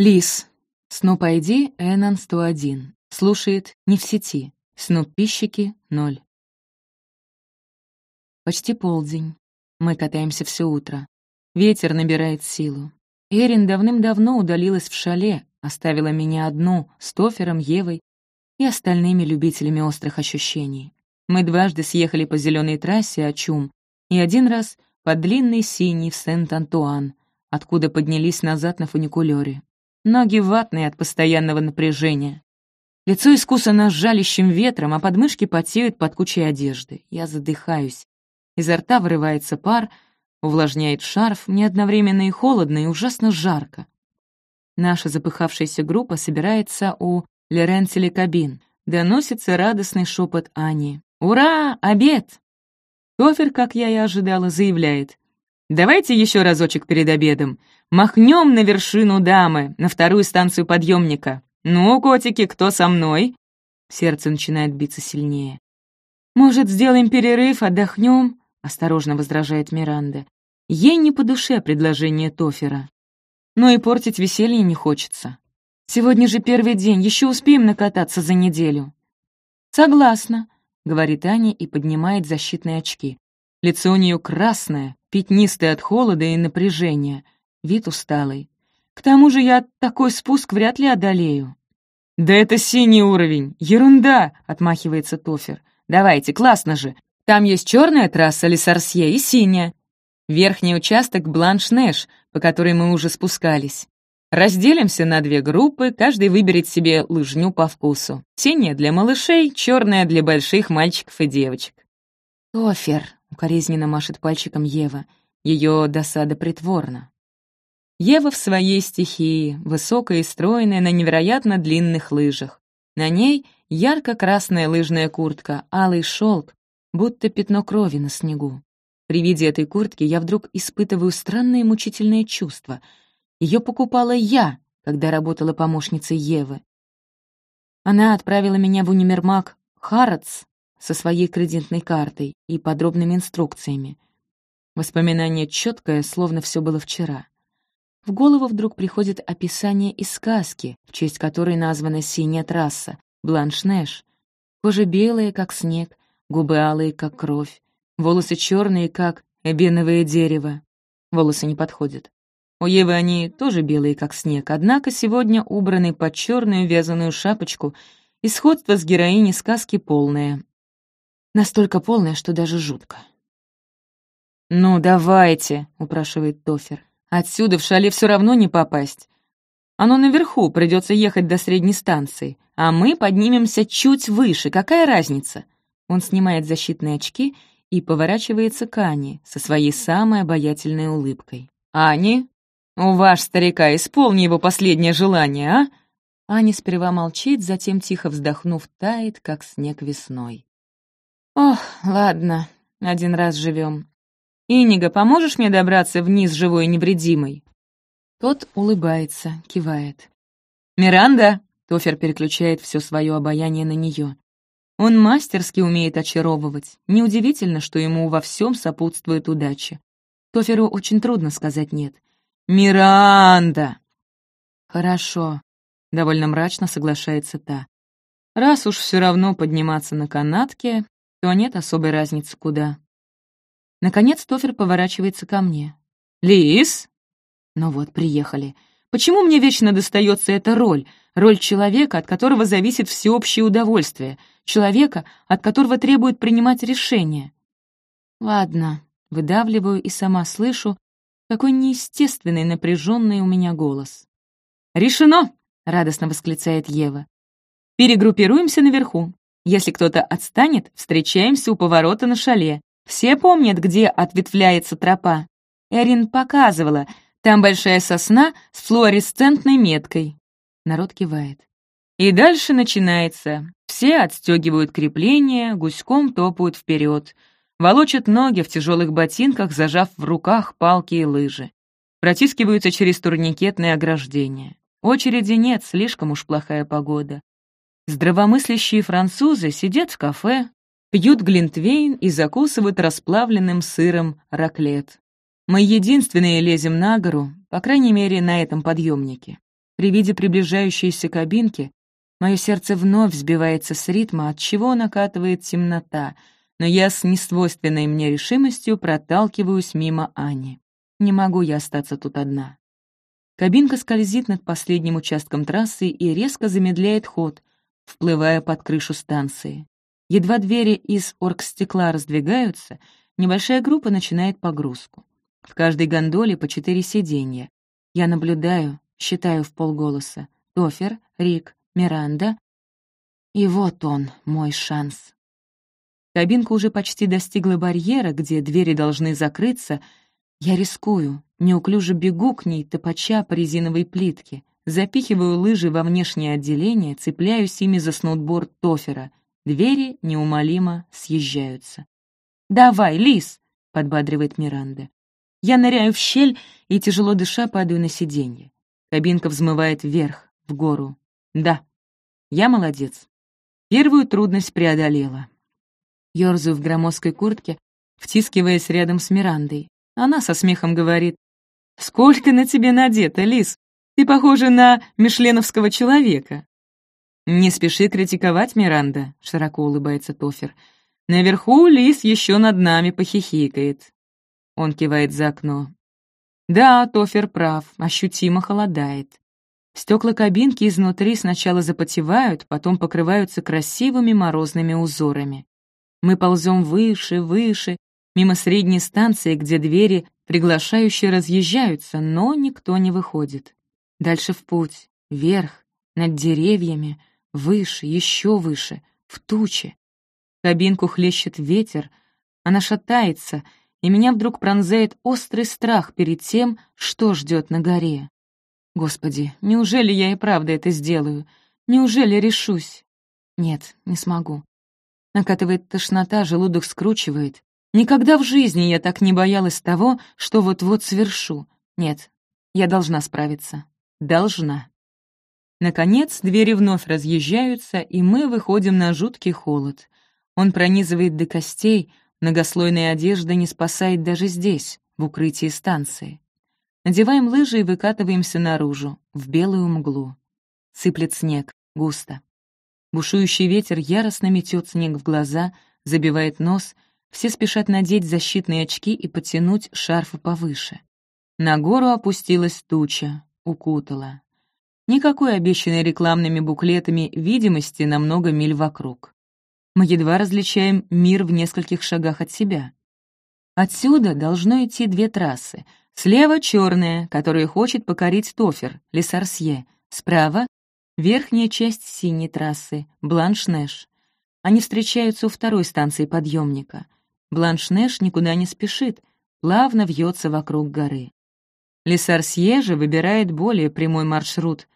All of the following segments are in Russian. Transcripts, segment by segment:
Лис. Снуп ID Энан 101. Слушает не в сети. Снуп пищики — ноль. Почти полдень. Мы катаемся все утро. Ветер набирает силу. Эрин давным-давно удалилась в шале, оставила меня одну с Тофером, Евой и остальными любителями острых ощущений. Мы дважды съехали по зеленой трассе Ачум и один раз по длинной синей в Сент-Антуан, откуда поднялись назад на фуникулёре. Ноги ватные от постоянного напряжения. Лицо искусано жалящим ветром, а подмышки потеют под кучей одежды. Я задыхаюсь. Изо рта вырывается пар, увлажняет шарф, мне одновременно и холодно, и ужасно жарко. Наша запыхавшаяся группа собирается у Леренцели кабин. Доносится радостный шепот Ани. «Ура! Обед!» Тофер, как я и ожидала, заявляет. «Давайте еще разочек перед обедом. Махнем на вершину дамы, на вторую станцию подъемника. Ну, котики, кто со мной?» Сердце начинает биться сильнее. «Может, сделаем перерыв, отдохнем?» — осторожно возражает Миранда. Ей не по душе предложение Тофера. Но и портить веселье не хочется. Сегодня же первый день, еще успеем накататься за неделю. «Согласна», — говорит Аня и поднимает защитные очки. Лицо у нее красное, пятнистое от холода и напряжения — вид усталый. К тому же я такой спуск вряд ли одолею. «Да это синий уровень! Ерунда!» — отмахивается Тофер. «Давайте, классно же! Там есть черная трасса Лесарсье и синяя. Верхний участок Бланш-Нэш, по которой мы уже спускались. Разделимся на две группы, каждый выберет себе лыжню по вкусу. Синяя для малышей, черная для больших мальчиков и девочек. «Тофер», — укоризненно машет пальчиком Ева. Ее досада притворна. Ева в своей стихии, высокая и стройная на невероятно длинных лыжах. На ней ярко-красная лыжная куртка, алый шелк, будто пятно крови на снегу. При виде этой куртки я вдруг испытываю странное мучительное чувство. Ее покупала я, когда работала помощницей Евы. Она отправила меня в универмаг Харатс со своей кредитной картой и подробными инструкциями. Воспоминание четкое, словно все было вчера. В голову вдруг приходит описание из сказки, в честь которой названа синяя трасса, Бланш-Нэш. Кожа белая, как снег, губы алые, как кровь, волосы черные, как эбеновое дерево. Волосы не подходят. У Евы они тоже белые, как снег, однако сегодня убраны под черную вязаную шапочку, и сходство с героиней сказки полное. Настолько полное, что даже жутко. «Ну, давайте», — упрашивает Тофер. Отсюда в шале все равно не попасть. Оно наверху, придется ехать до средней станции, а мы поднимемся чуть выше, какая разница? Он снимает защитные очки и поворачивается к Ане со своей самой обаятельной улыбкой. «Ани, у ваш старика исполни его последнее желание, а?» Аня сперва молчит, затем, тихо вздохнув, тает, как снег весной. «Ох, ладно, один раз живем. «Инига, поможешь мне добраться вниз живой и невредимой?» Тот улыбается, кивает. «Миранда!» — Тофер переключает все свое обаяние на нее. Он мастерски умеет очаровывать. Неудивительно, что ему во всем сопутствует удача. Тоферу очень трудно сказать «нет». «Миранда!» «Хорошо», — довольно мрачно соглашается та. «Раз уж все равно подниматься на канатке, то нет особой разницы куда. Наконец Тофер поворачивается ко мне. «Лис?» Ну вот, приехали. Почему мне вечно достается эта роль? Роль человека, от которого зависит всеобщее удовольствие. Человека, от которого требует принимать решения. Ладно, выдавливаю и сама слышу, какой неестественный напряженный у меня голос. «Решено!» — радостно восклицает Ева. «Перегруппируемся наверху. Если кто-то отстанет, встречаемся у поворота на шале. Все помнят, где ответвляется тропа? Эрин показывала. Там большая сосна с флуоресцентной меткой. Народ кивает. И дальше начинается. Все отстегивают крепления, гуськом топают вперед, волочат ноги в тяжелых ботинках, зажав в руках палки и лыжи. Протискиваются через турникетное ограждение. Очереди нет, слишком уж плохая погода. Здравомыслящие французы сидят в кафе, пьют глинтвейн и закусывают расплавленным сыром раклет. Мы единственные лезем на гору, по крайней мере, на этом подъемнике. При виде приближающейся кабинки мое сердце вновь сбивается с ритма, от чего накатывает темнота, но я с несвойственной мне решимостью проталкиваюсь мимо Ани. Не могу я остаться тут одна. Кабинка скользит над последним участком трассы и резко замедляет ход, вплывая под крышу станции. Едва двери из оргстекла раздвигаются, небольшая группа начинает погрузку. В каждой гондоле по четыре сиденья. Я наблюдаю, считаю в полголоса. Тофер, Рик, Миранда. И вот он, мой шанс. Кабинка уже почти достигла барьера, где двери должны закрыться. Я рискую, неуклюже бегу к ней, топача по резиновой плитке, запихиваю лыжи во внешнее отделение, цепляюсь ими за сноутборд Тофера. Двери неумолимо съезжаются. «Давай, Лис!» — подбадривает Миранда. Я ныряю в щель и, тяжело дыша, падаю на сиденье. Кабинка взмывает вверх, в гору. Да, я молодец. Первую трудность преодолела. Ёрзаю в громоздкой куртке, втискиваясь рядом с Мирандой. Она со смехом говорит, «Сколько на тебе надето, Лис? Ты похожа на мишленовского человека». «Не спеши критиковать, Миранда», — широко улыбается Тофер. «Наверху Лис еще над нами похихикает». Он кивает за окно. Да, Тофер прав, ощутимо холодает. Стекла кабинки изнутри сначала запотевают, потом покрываются красивыми морозными узорами. Мы ползем выше, выше, мимо средней станции, где двери приглашающие разъезжаются, но никто не выходит. Дальше в путь, вверх, над деревьями, выше, еще выше, в тучи. Кабинку хлещет ветер, она шатается — и меня вдруг пронзает острый страх перед тем, что ждет на горе. Господи, неужели я и правда это сделаю? Неужели решусь? Нет, не смогу. Накатывает тошнота, желудок скручивает. Никогда в жизни я так не боялась того, что вот-вот свершу. Нет, я должна справиться. Должна. Наконец, двери вновь разъезжаются, и мы выходим на жуткий холод. Он пронизывает до костей, Многослойная одежда не спасает даже здесь, в укрытии станции. Надеваем лыжи и выкатываемся наружу, в белую мглу. Сыплет снег, густо. Бушующий ветер яростно метет снег в глаза, забивает нос, все спешат надеть защитные очки и потянуть шарфы повыше. На гору опустилась туча, укутала. Никакой обещанной рекламными буклетами видимости на много миль вокруг мы едва различаем мир в нескольких шагах от себя. Отсюда должно идти две трассы. Слева — черная, которая хочет покорить Тофер, Лесарсье. Справа — верхняя часть синей трассы, Бланш-Нэш. Они встречаются у второй станции подъемника. Бланш-Нэш никуда не спешит, плавно вьется вокруг горы. Лесарсье же выбирает более прямой маршрут,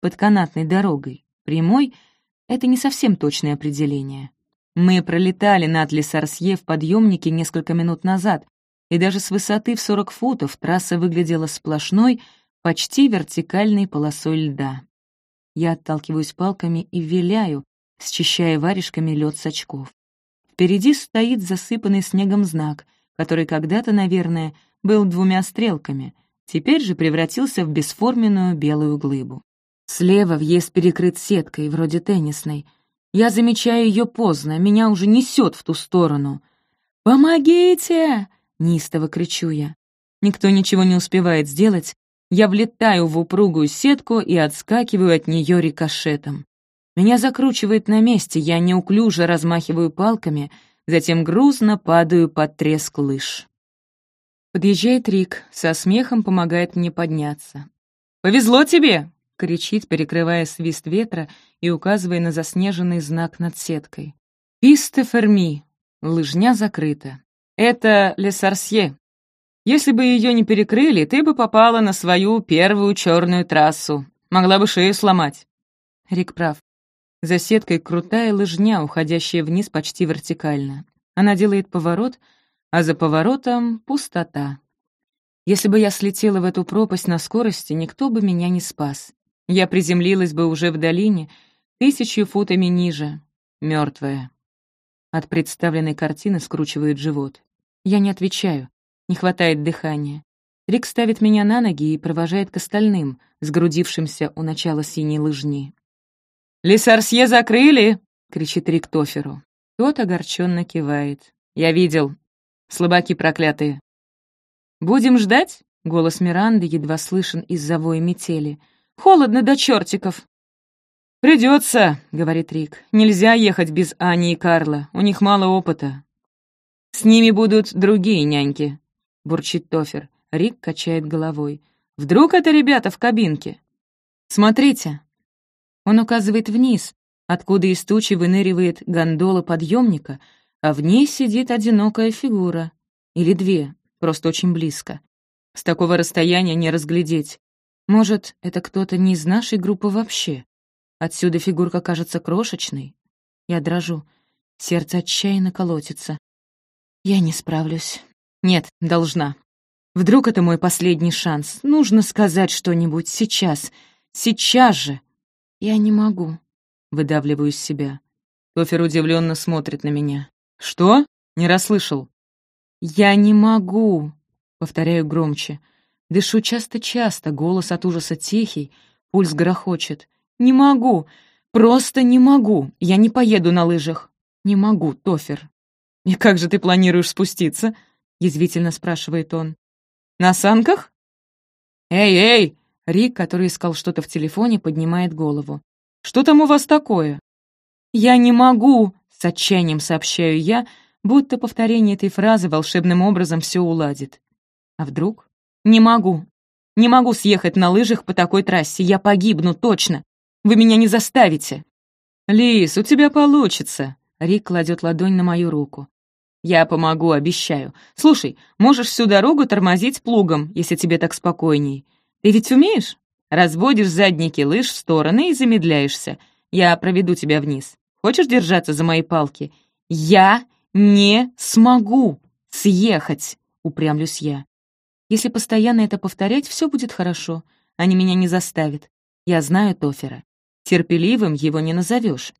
под канатной дорогой. Прямой — это не совсем точное определение. Мы пролетали над Лесарсье в подъемнике несколько минут назад, и даже с высоты в 40 футов трасса выглядела сплошной, почти вертикальной полосой льда. Я отталкиваюсь палками и виляю, счищая варежками лед с очков. Впереди стоит засыпанный снегом знак, который когда-то, наверное, был двумя стрелками, теперь же превратился в бесформенную белую глыбу. Слева въезд перекрыт сеткой, вроде теннисной — я замечаю ее поздно, меня уже несет в ту сторону. «Помогите!» — неистово кричу я. Никто ничего не успевает сделать. Я влетаю в упругую сетку и отскакиваю от нее рикошетом. Меня закручивает на месте, я неуклюже размахиваю палками, затем грузно падаю под треск лыж. Подъезжает Рик, со смехом помогает мне подняться. «Повезло тебе!» — кричит, перекрывая свист ветра и указывая на заснеженный знак над сеткой. «Писте ферми!» Лыжня закрыта. «Это Лесарсье. Если бы ее не перекрыли, ты бы попала на свою первую черную трассу. Могла бы шею сломать». Рик прав. За сеткой крутая лыжня, уходящая вниз почти вертикально. Она делает поворот, а за поворотом — пустота. Если бы я слетела в эту пропасть на скорости, никто бы меня не спас. Я приземлилась бы уже в долине, тысячу футами ниже, мертвая. От представленной картины скручивает живот. Я не отвечаю, не хватает дыхания. Рик ставит меня на ноги и провожает к остальным, сгрудившимся у начала синей лыжни. «Лесарсье закрыли!» — кричит Рик Тоферу. Тот огорченно кивает. «Я видел. Слабаки проклятые». «Будем ждать?» — голос Миранды едва слышен из-за воя метели. «Холодно до чертиков!» «Придется», — говорит Рик. «Нельзя ехать без Ани и Карла, у них мало опыта». «С ними будут другие няньки», — бурчит Тофер. Рик качает головой. «Вдруг это ребята в кабинке?» «Смотрите!» Он указывает вниз, откуда из тучи выныривает гондола подъемника, а в ней сидит одинокая фигура. Или две, просто очень близко. С такого расстояния не разглядеть. Может, это кто-то не из нашей группы вообще? Отсюда фигурка кажется крошечной. Я дрожу. Сердце отчаянно колотится. Я не справлюсь. Нет, должна. Вдруг это мой последний шанс? Нужно сказать что-нибудь сейчас. Сейчас же. Я не могу. Выдавливаю из себя. Тофер удивленно смотрит на меня. Что? Не расслышал. Я не могу. Повторяю громче. Дышу часто-часто, голос от ужаса тихий, пульс грохочет. Не могу. Просто не могу. Я не поеду на лыжах. Не могу, Тофер. «И как же ты планируешь спуститься?» — язвительно спрашивает он. На санках?» «Эй, эй!» Рик, который искал что-то в телефоне, поднимает голову. «Что там у вас такое?» «Я не могу!» — с отчаянием сообщаю я, будто повторение этой фразы волшебным образом все уладит. А вдруг? «Не могу! Не могу съехать на лыжах по такой трассе, я погибну, точно! Вы меня не заставите!» «Лис, у тебя получится!» Рик кладет ладонь на мою руку. «Я помогу, обещаю. Слушай, можешь всю дорогу тормозить плугом, если тебе так спокойней. Ты ведь умеешь? Разводишь задники лыж в стороны и замедляешься. Я проведу тебя вниз. Хочешь держаться за мои палки? Я не смогу съехать, упрямлюсь я. Если постоянно это повторять, все будет хорошо. Они меня не заставят. Я знаю Тофера. Терпеливым его не назовешь.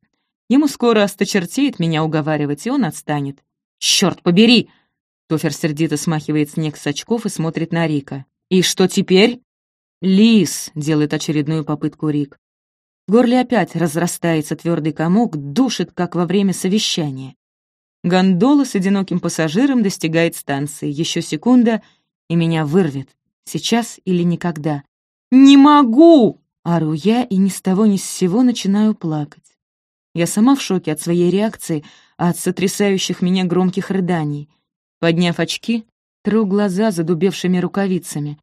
Ему скоро осточертеет меня уговаривать, и он отстанет. «Черт побери!» Тофер сердито смахивает снег с очков и смотрит на Рика. «И что теперь?» «Лис!» — делает очередную попытку Рик. В горле опять разрастается твердый комок, душит, как во время совещания. Гондола с одиноким пассажиром достигает станции. Еще секунда, и меня вырвет. Сейчас или никогда. «Не могу!» — ору я, и ни с того ни с сего начинаю плакать. Я сама в шоке от своей реакции, от сотрясающих меня громких рыданий. Подняв очки, тру глаза задубевшими рукавицами.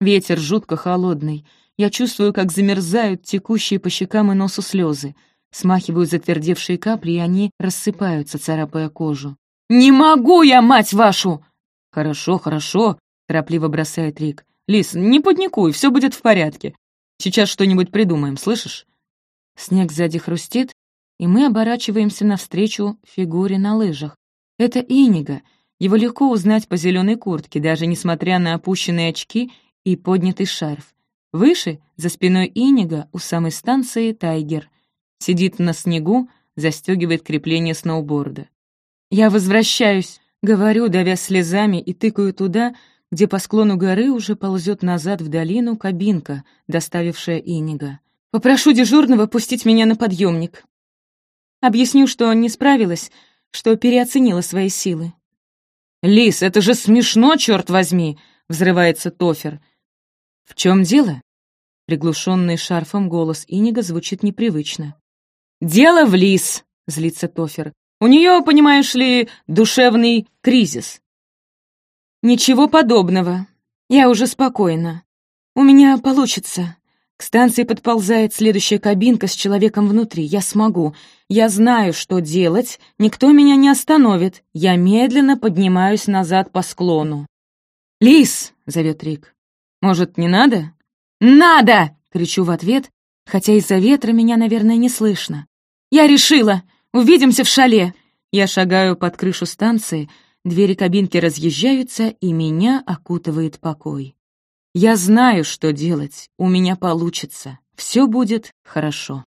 Ветер жутко холодный. Я чувствую, как замерзают текущие по щекам и носу слезы. Смахиваю затвердевшие капли, и они рассыпаются, царапая кожу. «Не могу я, мать вашу!» «Хорошо, хорошо», — торопливо бросает Рик. «Лис, не подникуй, все будет в порядке. Сейчас что-нибудь придумаем, слышишь?» Снег сзади хрустит, и мы оборачиваемся навстречу фигуре на лыжах. Это Инига. Его легко узнать по зеленой куртке, даже несмотря на опущенные очки и поднятый шарф. Выше, за спиной Инига, у самой станции Тайгер. Сидит на снегу, застегивает крепление сноуборда. «Я возвращаюсь», — говорю, давя слезами и тыкаю туда, где по склону горы уже ползет назад в долину кабинка, доставившая Инига. «Попрошу дежурного пустить меня на подъемник. Объясню, что не справилась, что переоценила свои силы. «Лис, это же смешно, черт возьми!» — взрывается Тофер. «В чем дело?» Приглушенный шарфом голос Инига звучит непривычно. «Дело в Лис!» — злится Тофер. «У нее, понимаешь ли, душевный кризис». «Ничего подобного. Я уже спокойна. У меня получится. К станции подползает следующая кабинка с человеком внутри. Я смогу. Я знаю, что делать. Никто меня не остановит. Я медленно поднимаюсь назад по склону. «Лис!» — зовет Рик. «Может, не надо?» «Надо!» — кричу в ответ, хотя из-за ветра меня, наверное, не слышно. «Я решила! Увидимся в шале!» Я шагаю под крышу станции, двери кабинки разъезжаются, и меня окутывает покой. Я знаю, что делать, у меня получится, все будет хорошо.